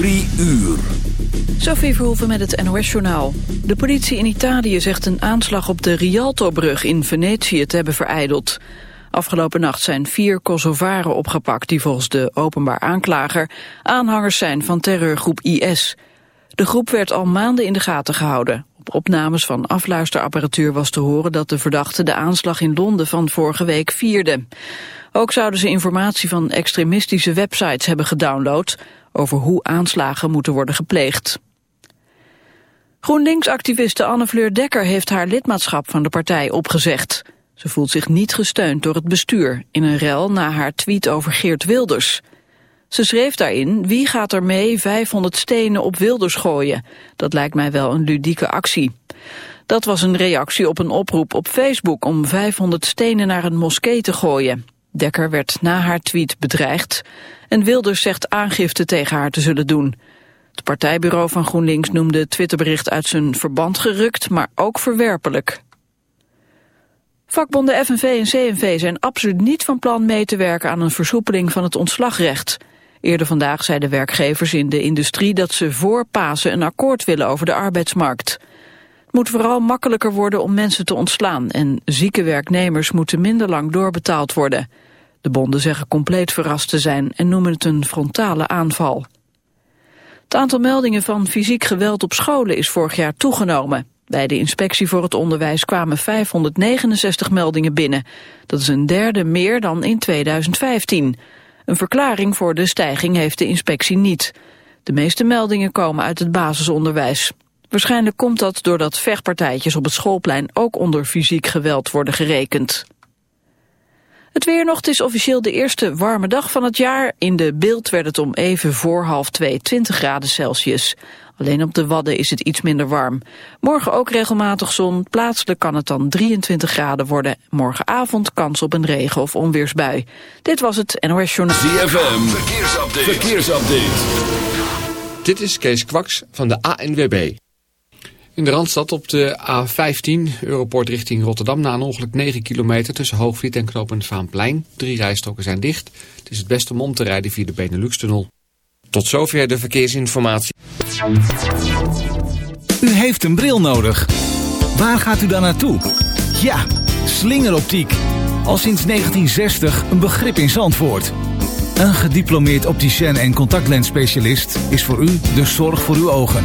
Drie uur. Sophie Verhoeven met het NOS-journaal. De politie in Italië zegt een aanslag op de Rialto-brug in Venetië te hebben vereideld. Afgelopen nacht zijn vier Kosovaren opgepakt die volgens de openbaar aanklager aanhangers zijn van terreurgroep IS. De groep werd al maanden in de gaten gehouden. Op opnames van afluisterapparatuur was te horen dat de verdachte de aanslag in Londen van vorige week vierde. Ook zouden ze informatie van extremistische websites hebben gedownload over hoe aanslagen moeten worden gepleegd. GroenLinks-activiste Anne-Fleur Dekker heeft haar lidmaatschap van de partij opgezegd. Ze voelt zich niet gesteund door het bestuur in een rel na haar tweet over Geert Wilders. Ze schreef daarin, wie gaat er mee 500 stenen op Wilders gooien? Dat lijkt mij wel een ludieke actie. Dat was een reactie op een oproep op Facebook om 500 stenen naar een moskee te gooien. Dekker werd na haar tweet bedreigd en Wilders zegt aangifte tegen haar te zullen doen. Het partijbureau van GroenLinks noemde het Twitterbericht uit zijn verband gerukt, maar ook verwerpelijk. Vakbonden FNV en CNV zijn absoluut niet van plan mee te werken aan een versoepeling van het ontslagrecht. Eerder vandaag zeiden werkgevers in de industrie dat ze voor Pasen een akkoord willen over de arbeidsmarkt. Het moet vooral makkelijker worden om mensen te ontslaan en zieke werknemers moeten minder lang doorbetaald worden. De bonden zeggen compleet verrast te zijn en noemen het een frontale aanval. Het aantal meldingen van fysiek geweld op scholen is vorig jaar toegenomen. Bij de inspectie voor het onderwijs kwamen 569 meldingen binnen. Dat is een derde meer dan in 2015. Een verklaring voor de stijging heeft de inspectie niet. De meeste meldingen komen uit het basisonderwijs. Waarschijnlijk komt dat doordat vechtpartijtjes op het schoolplein ook onder fysiek geweld worden gerekend. Het weer nog, het is officieel de eerste warme dag van het jaar. In de beeld werd het om even voor half twee 20 graden Celsius. Alleen op de Wadden is het iets minder warm. Morgen ook regelmatig zon. Plaatselijk kan het dan 23 graden worden. Morgenavond kans op een regen- of onweersbui. Dit was het NOS Journal. ZFM, verkeersupdate. verkeersupdate. Dit is Kees Kwaks van de ANWB. In de Randstad op de A15, Europort richting Rotterdam... na een ongeluk 9 kilometer tussen Hoogvliet en Knopend Vaanplein. Drie rijstroken zijn dicht. Het is het beste om om te rijden via de Benelux-tunnel. Tot zover de verkeersinformatie. U heeft een bril nodig. Waar gaat u dan naartoe? Ja, slingeroptiek. Al sinds 1960 een begrip in Zandvoort. Een gediplomeerd opticien en contactlensspecialist is voor u de zorg voor uw ogen.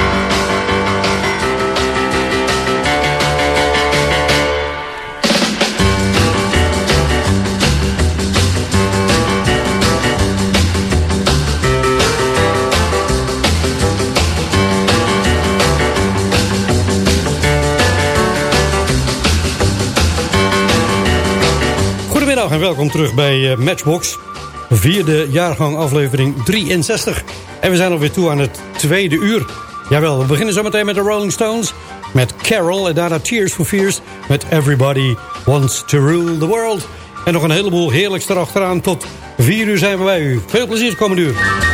Goedemiddag en welkom terug bij eh, Matchbox. Vierde jaargang aflevering 63. En we zijn alweer toe aan het tweede uur. Jawel, we beginnen zo meteen met de Rolling Stones. Met Carol en daarna Tears for Fears. Met Everybody Wants to Rule the World. En nog een heleboel heerlijks erachteraan. Tot vier uur zijn we bij u. Veel plezier komende uur.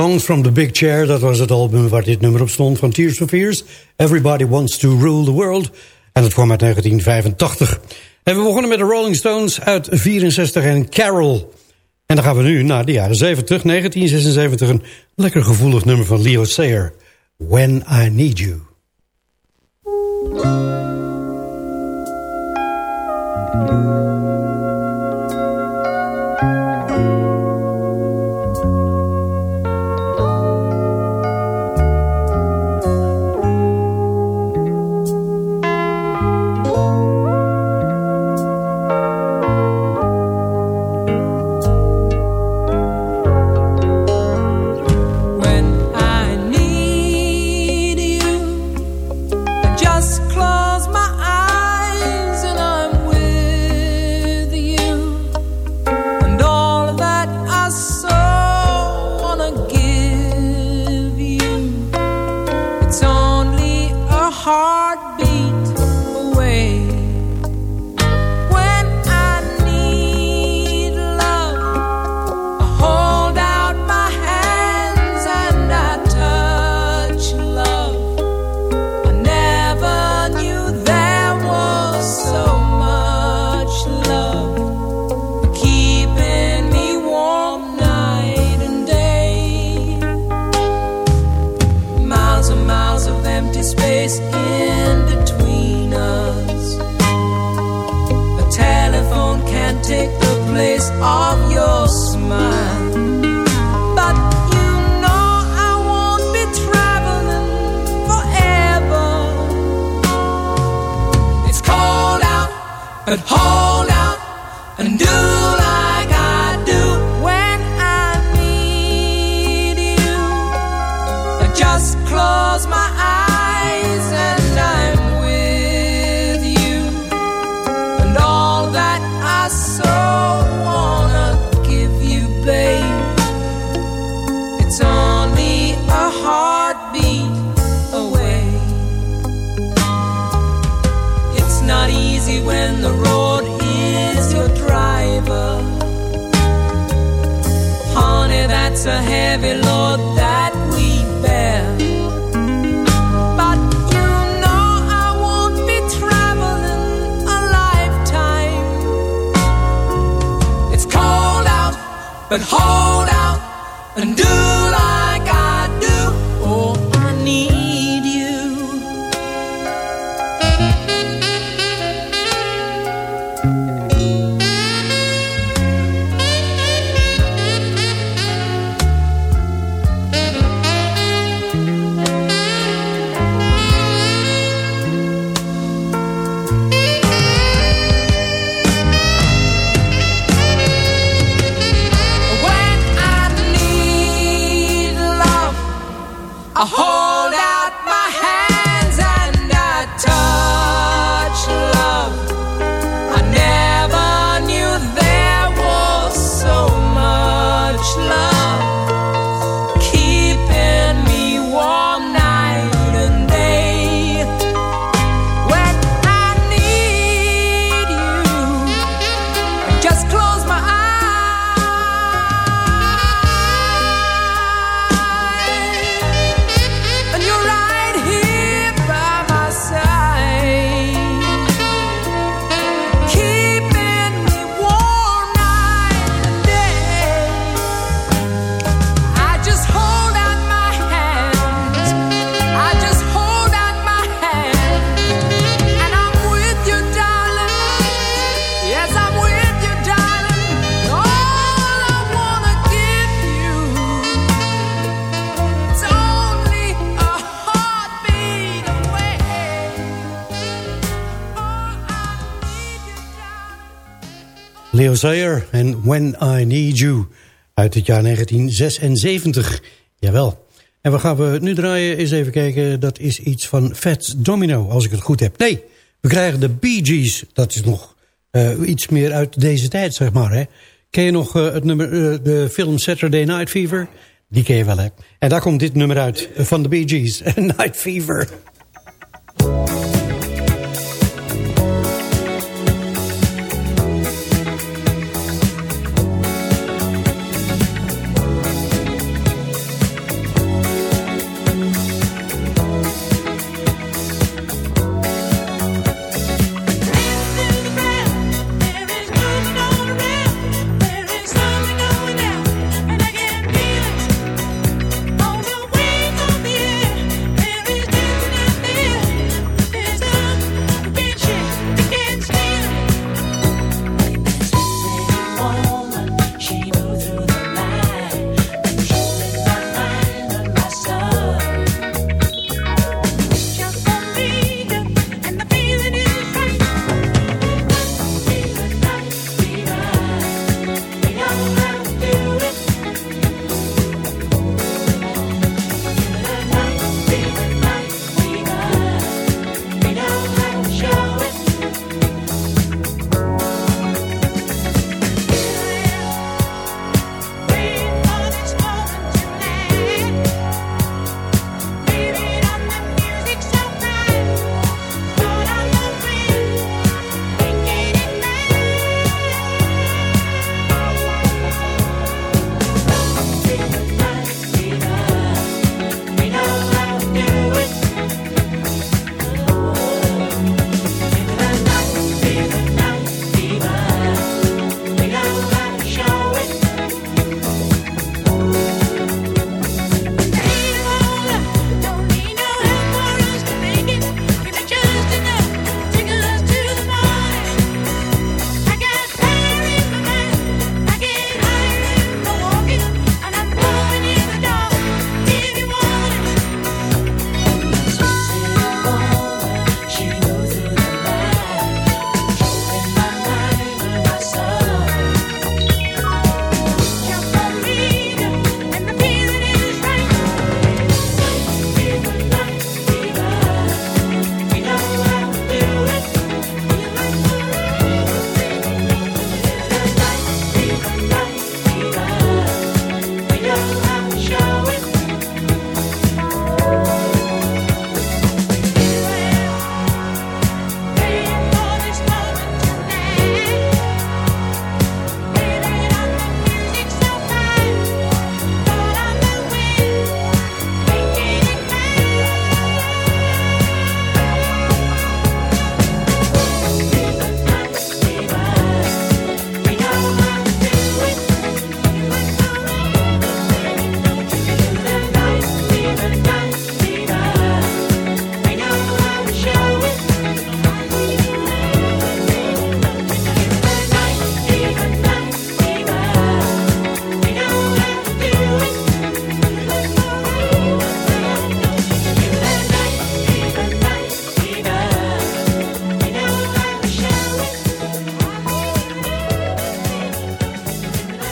Songs from the Big Chair, dat was het album waar dit nummer op stond van Tears for Fears. Everybody Wants to Rule the World. En dat kwam uit 1985. En we begonnen met de Rolling Stones uit 64 en Carol. En dan gaan we nu naar de jaren 70, 1976. Een lekker gevoelig nummer van Leo Sayer. When I Need You. Leo Sayer en When I Need You uit het jaar 1976. Jawel. En wat gaan we nu draaien? Eens even kijken. Dat is iets van Fats Domino, als ik het goed heb. Nee, we krijgen de Bee Gees. Dat is nog eh, iets meer uit deze tijd, zeg maar. Hè? Ken je nog eh, het nummer, eh, de film Saturday Night Fever? Die ken je wel, hè? En daar komt dit nummer uit van de Bee Gees. Night Fever.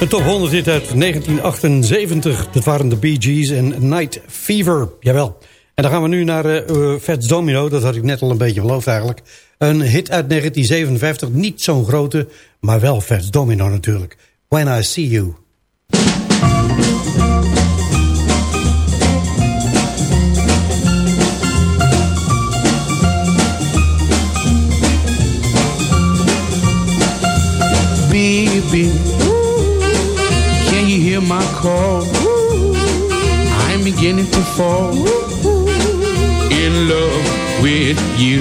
De top 100 hit uit 1978. Dat waren de Bee Gees en Night Fever. Jawel. En dan gaan we nu naar uh, Fats Domino. Dat had ik net al een beetje beloofd eigenlijk. Een hit uit 1957. Niet zo'n grote, maar wel Fats Domino natuurlijk. When I See You. Beginning to fall in love with you.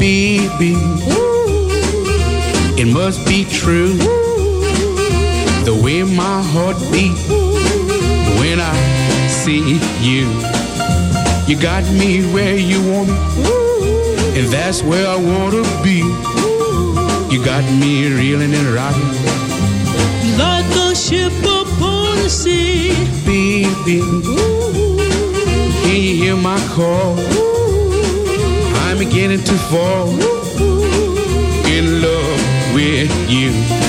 Baby, it must be true the way my heart beats when I see you. You got me where you want me, and that's where I want to be. You got me reeling and rocking like a ship upon the sea. Baby, can you hear my call? I'm beginning to fall in love with you.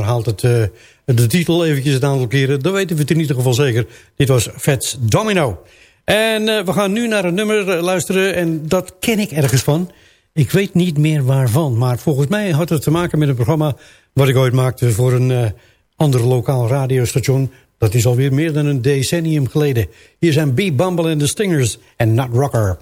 Herhaalt het, uh, de titel eventjes een aantal keren. Dan weten we het in ieder geval zeker. Dit was Fats Domino. En uh, we gaan nu naar een nummer uh, luisteren en dat ken ik ergens van. Ik weet niet meer waarvan, maar volgens mij had het te maken met een programma... wat ik ooit maakte voor een ander lokaal radiostation. Dat is alweer meer dan een decennium geleden. Hier zijn B. Bumble en de Stingers en Nut Rocker.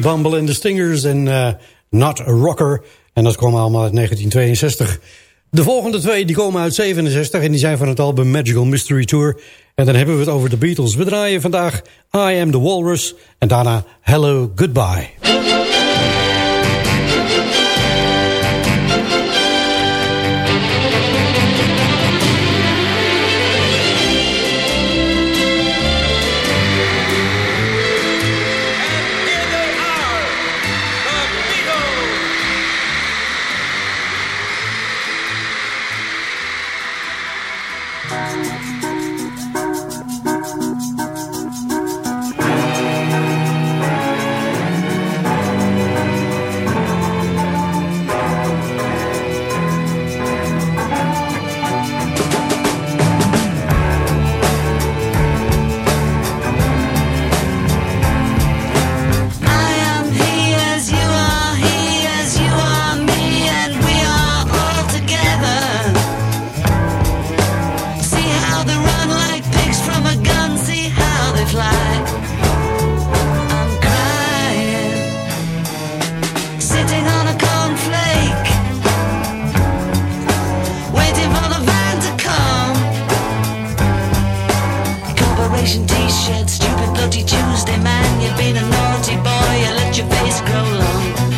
Bumble and the Stingers en eh, Not a Rocker. En dat kwam allemaal uit 1962. De volgende twee die komen uit 67 en die zijn van het album Magical Mystery Tour. En dan hebben we het over de Beatles. We draaien vandaag I Am The Walrus en daarna Hello Goodbye. t-shirt Stupid bloody Tuesday man You've been a naughty boy You let your face grow long.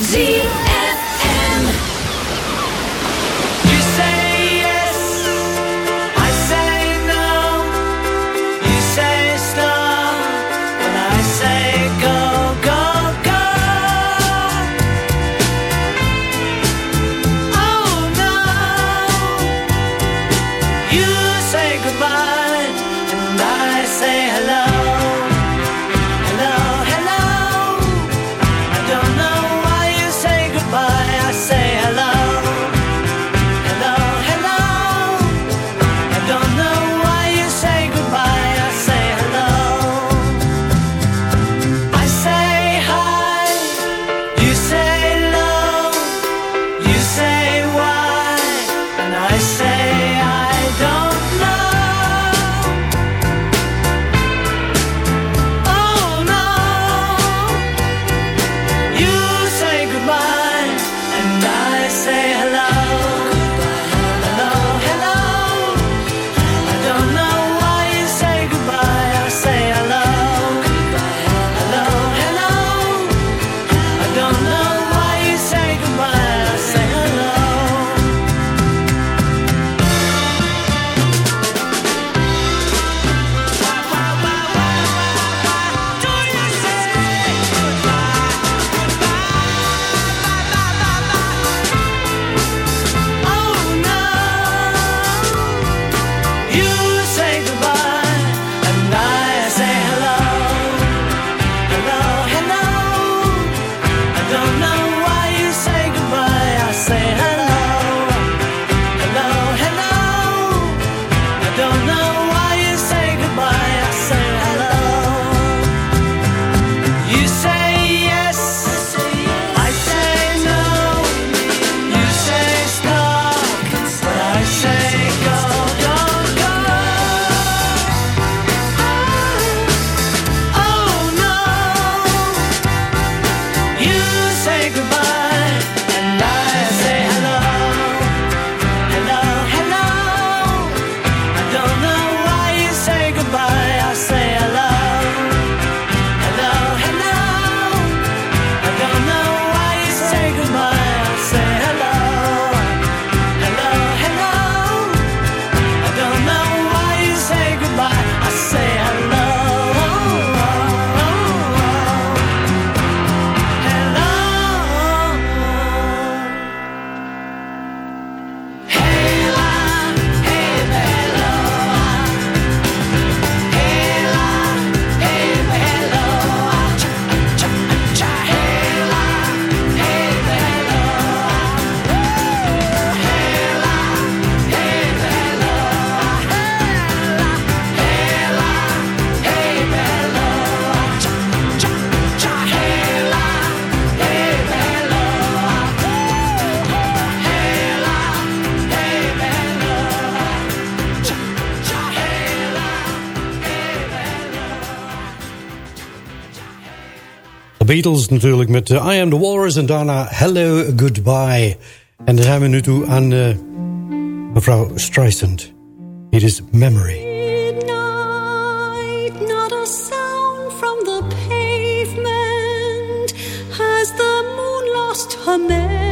Zie Beatles natuurlijk met eh, I Am The Walrus en daarna Hello Goodbye. En dan zijn we nu toe aan uh, mevrouw Streisand. It is Memory. A sound memory?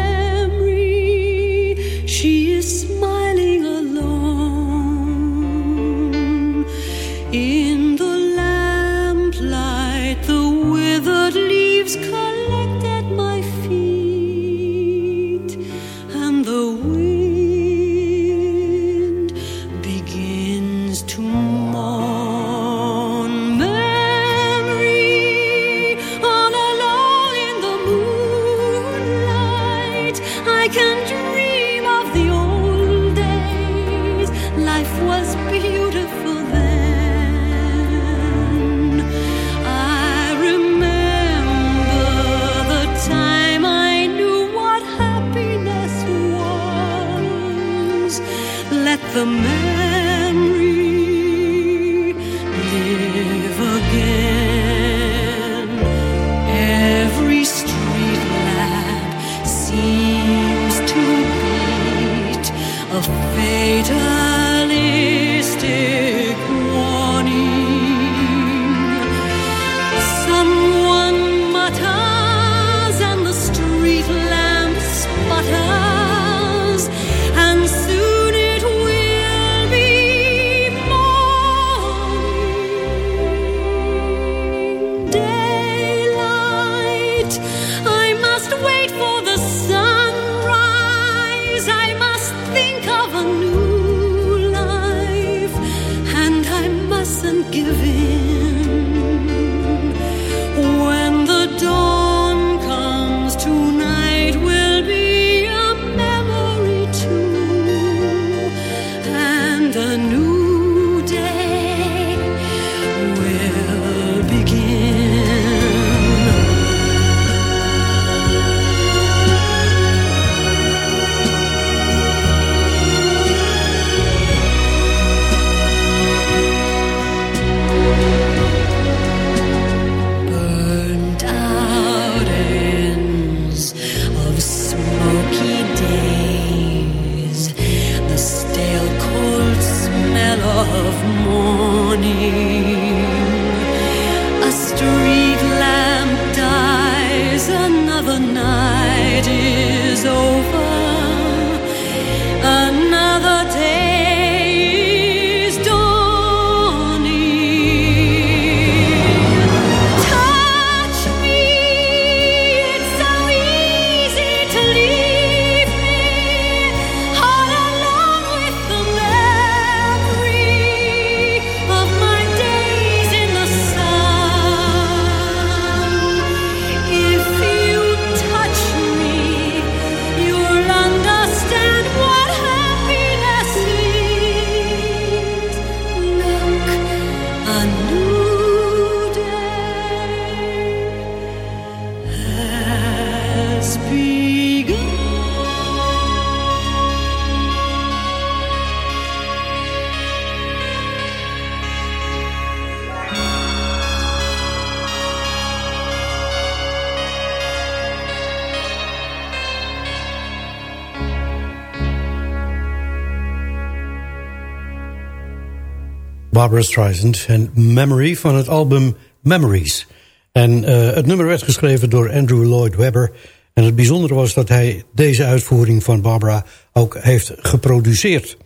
Barbara Streisand en Memory van het album Memories. En eh, het nummer werd geschreven door Andrew Lloyd Webber. En het bijzondere was dat hij deze uitvoering van Barbara ook heeft geproduceerd.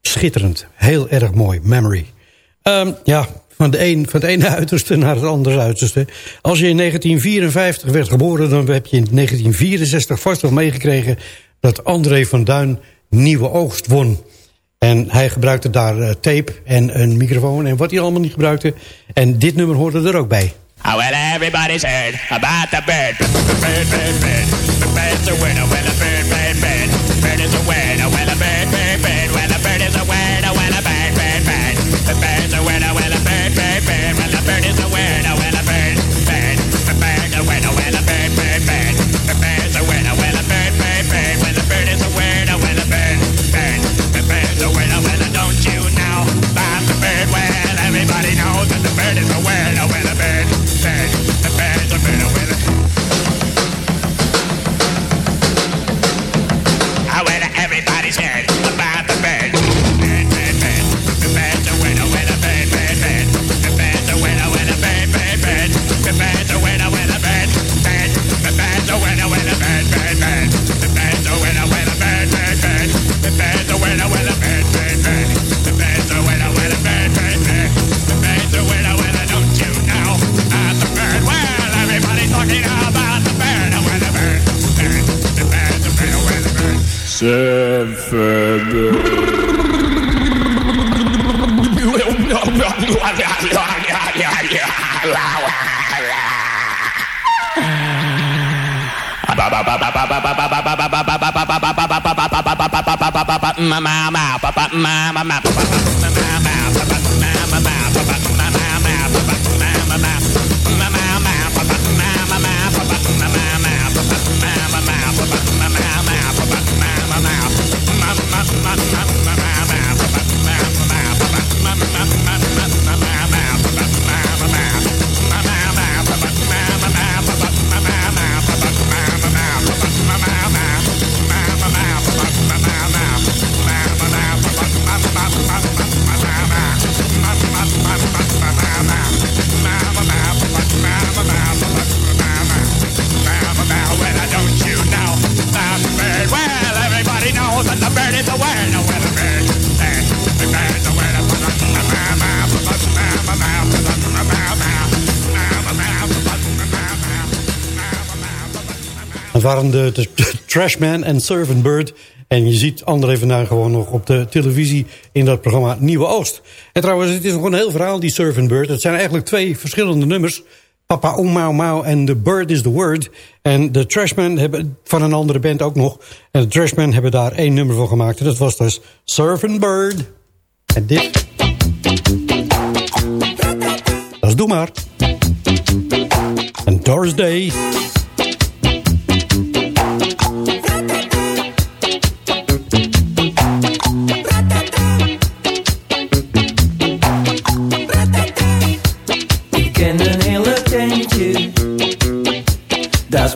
Schitterend, heel erg mooi, Memory. Ehm, ja, van, de een, van het ene uiterste naar het andere uiterste. Als je in 1954 werd geboren, dan heb je in 1964 vast wel meegekregen... dat André van Duin Nieuwe Oogst won... En hij gebruikte daar tape en een microfoon en wat hij allemaal niet gebruikte. En dit nummer hoorde er ook bij. Oh, well, everybody's heard about the bird. Bird, bird, bird. The bird's a winner. Well, a bird, bird, bird. Bird is a winner. Well, a bird, Mama, papa, mama, papa, mama. De, de Trashman en Servant Bird. En je ziet André vandaan gewoon nog op de televisie in dat programma Nieuwe Oost. En trouwens, het is nog een heel verhaal, die Servant Bird. Het zijn eigenlijk twee verschillende nummers. Papa Mau Mau en The Bird is the Word. En de Trashmen hebben van een andere band ook nog. En de Trashmen hebben daar één nummer van gemaakt. En dat was dus Servant Bird. En dit... Dat is Doe Maar. En Doris Day... daar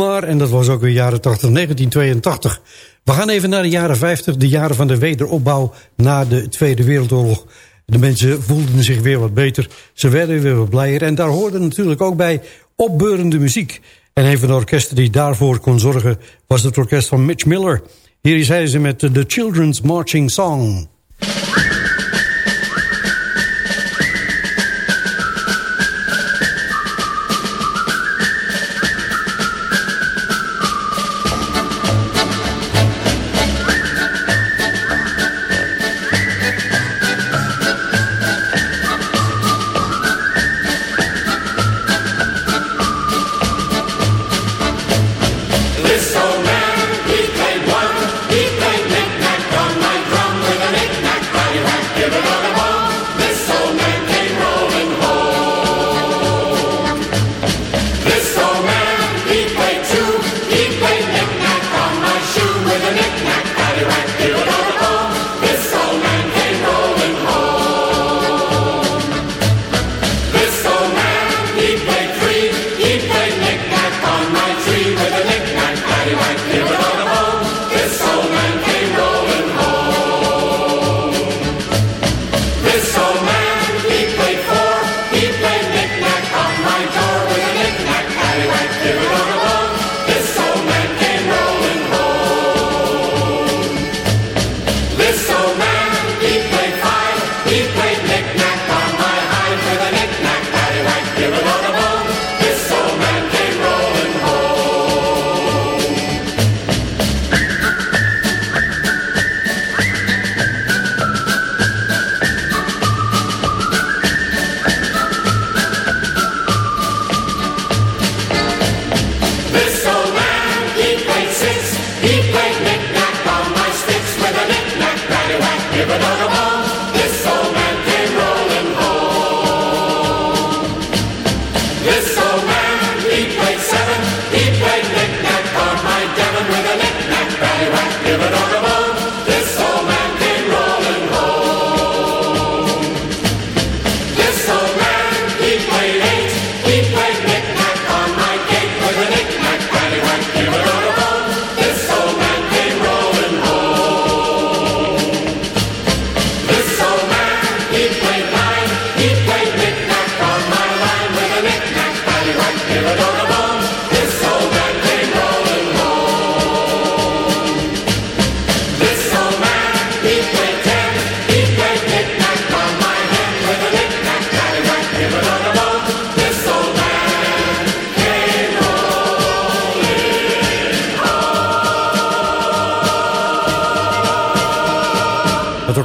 En dat was ook weer jaren 80, 1982. We gaan even naar de jaren 50, de jaren van de wederopbouw na de Tweede Wereldoorlog. De mensen voelden zich weer wat beter, ze werden weer wat blijer... en daar hoorde natuurlijk ook bij opbeurende muziek. En een van de orkesten die daarvoor kon zorgen was het orkest van Mitch Miller. Hier is hij ze met de Children's Marching Song.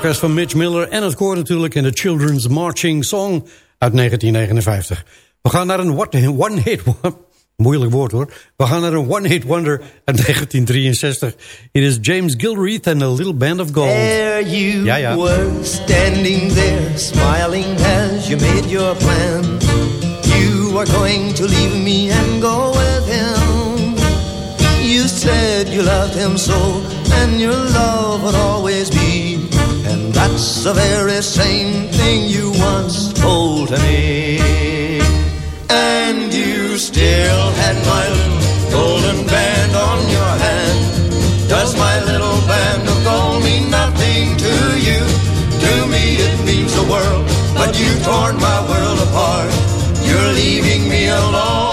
Orkest van Mitch Miller en het koor natuurlijk in de Children's Marching Song uit 1959. We gaan naar een one-hit... Moeilijk woord hoor. We gaan naar een one-hit wonder uit 1963. It is James Gilreath and a Little Band of Gold. There you ja, ja. were, standing there, smiling as you made your plan. You are going to leave me and go with him. You said you loved him so, and your love would always be. That's the very same thing you once told to me. And you still had my little golden band on your hand. Does my little band of gold mean nothing to you? To me it means the world, but you've torn my world apart. You're leaving me alone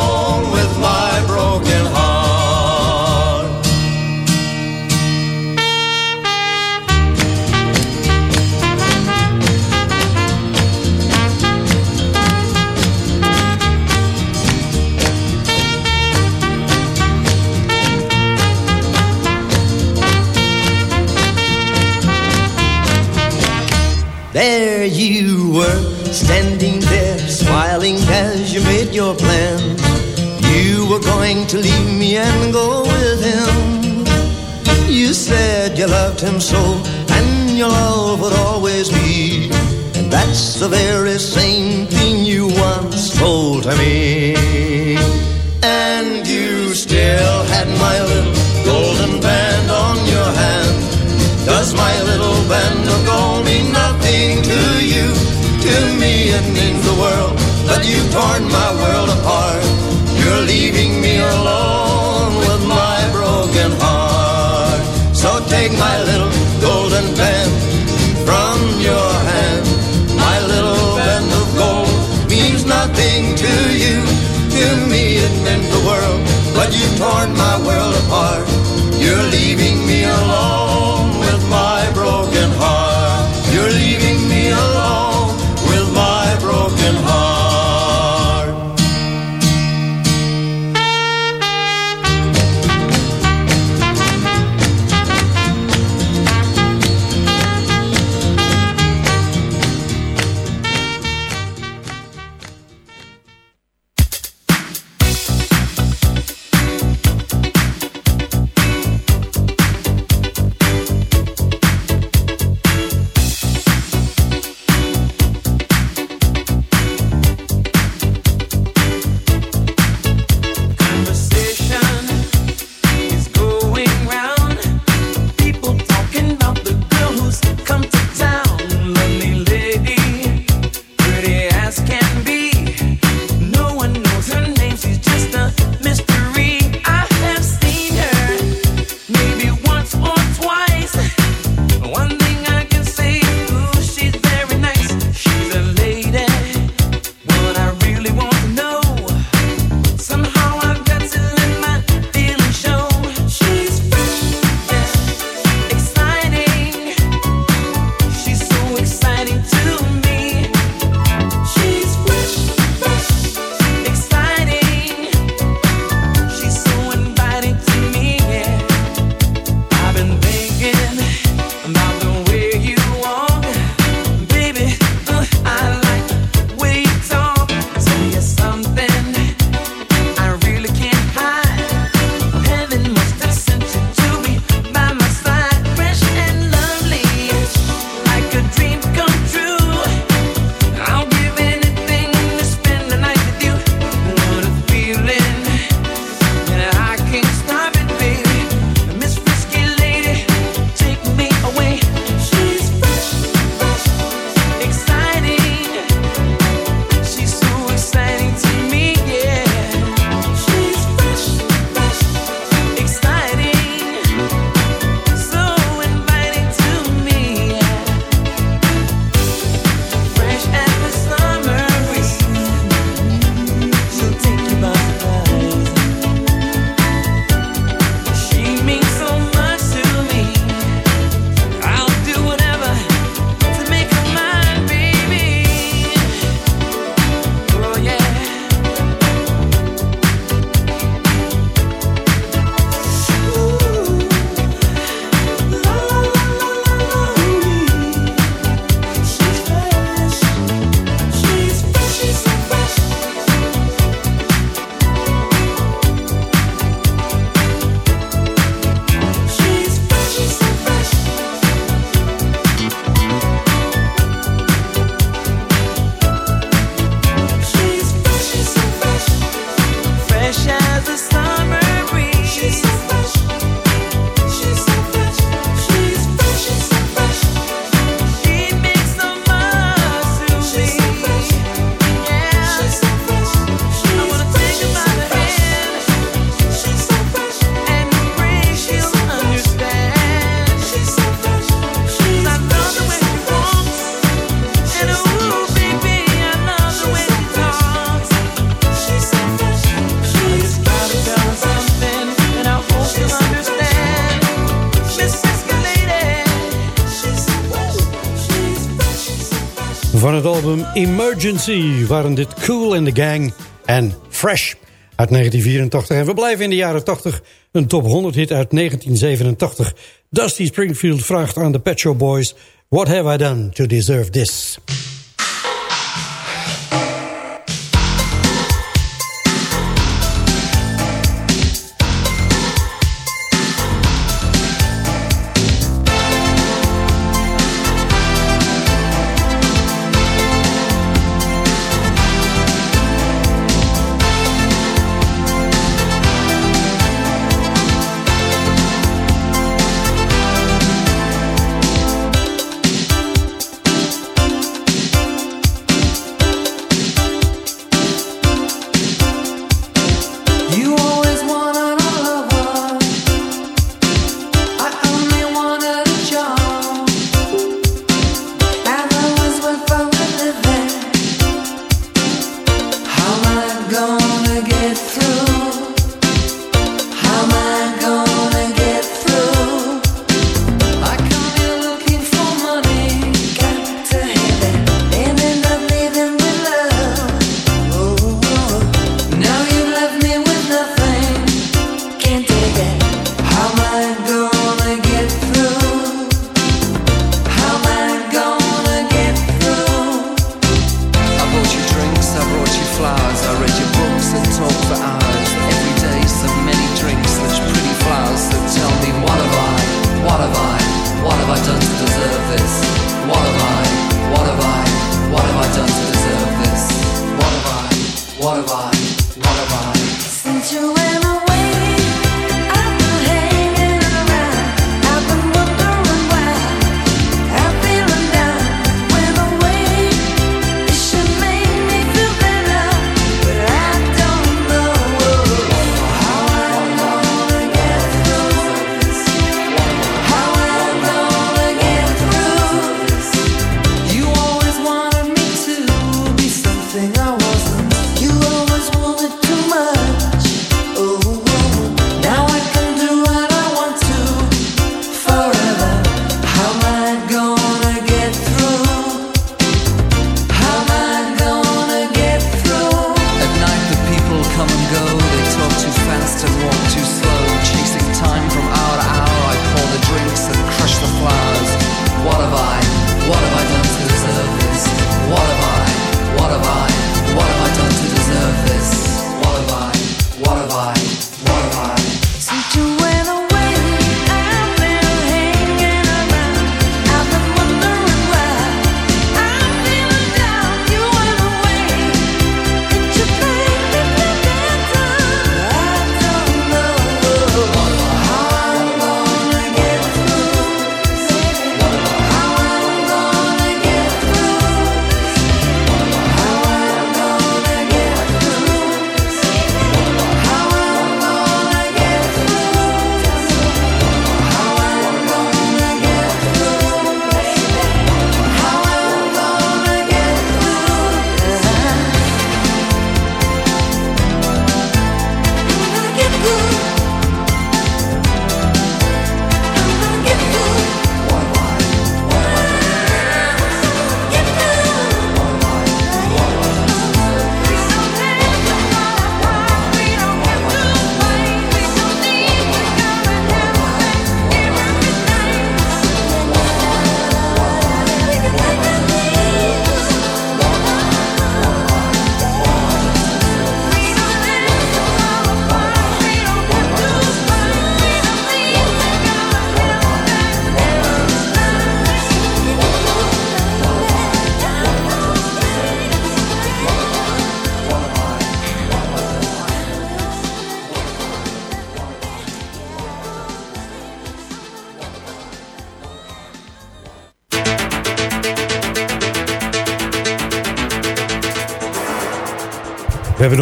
There you were, standing there, smiling as you made your plan. You were going to leave me and go with him. You said you loved him so, and your love would always be. And that's the very same thing you once told to me. And it means the world, but you've torn my world apart. You're leaving me alone with my broken heart. So take my little golden band from your hand. My little band of gold means nothing to you. To me it meant the world, but you've torn my world apart. You're leaving me alone Emergency waren dit Cool in the Gang en Fresh uit 1984. En we blijven in de jaren 80 een top 100 hit uit 1987. Dusty Springfield vraagt aan de Pet Shop Boys... What have I done to deserve this?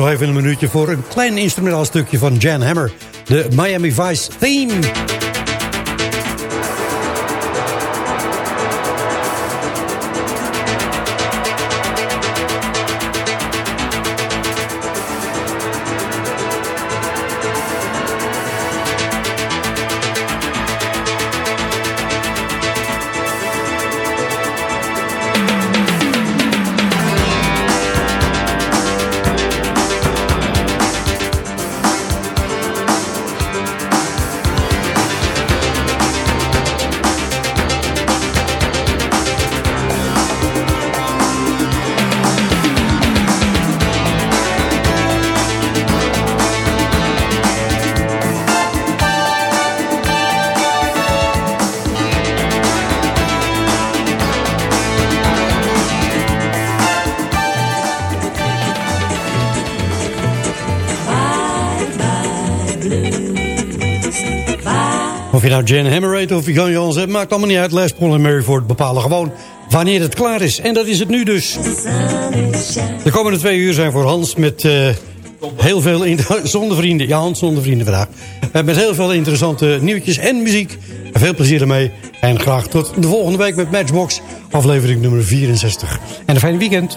nog even een minuutje voor een klein instrumentaal stukje van Jan Hammer. De Miami Vice Theme. Nou Jan Hammer heet of Jan Jans maakt allemaal niet uit. Les Paul en Mary Ford bepalen gewoon wanneer het klaar is. En dat is het nu dus. De komende twee uur zijn voor Hans met eh, heel veel... Zonder vrienden. Ja, Hans zonder vrienden vandaag. Eh, met heel veel interessante nieuwtjes en muziek. Veel plezier ermee. En graag tot de volgende week met Matchbox. Aflevering nummer 64. En een fijne weekend.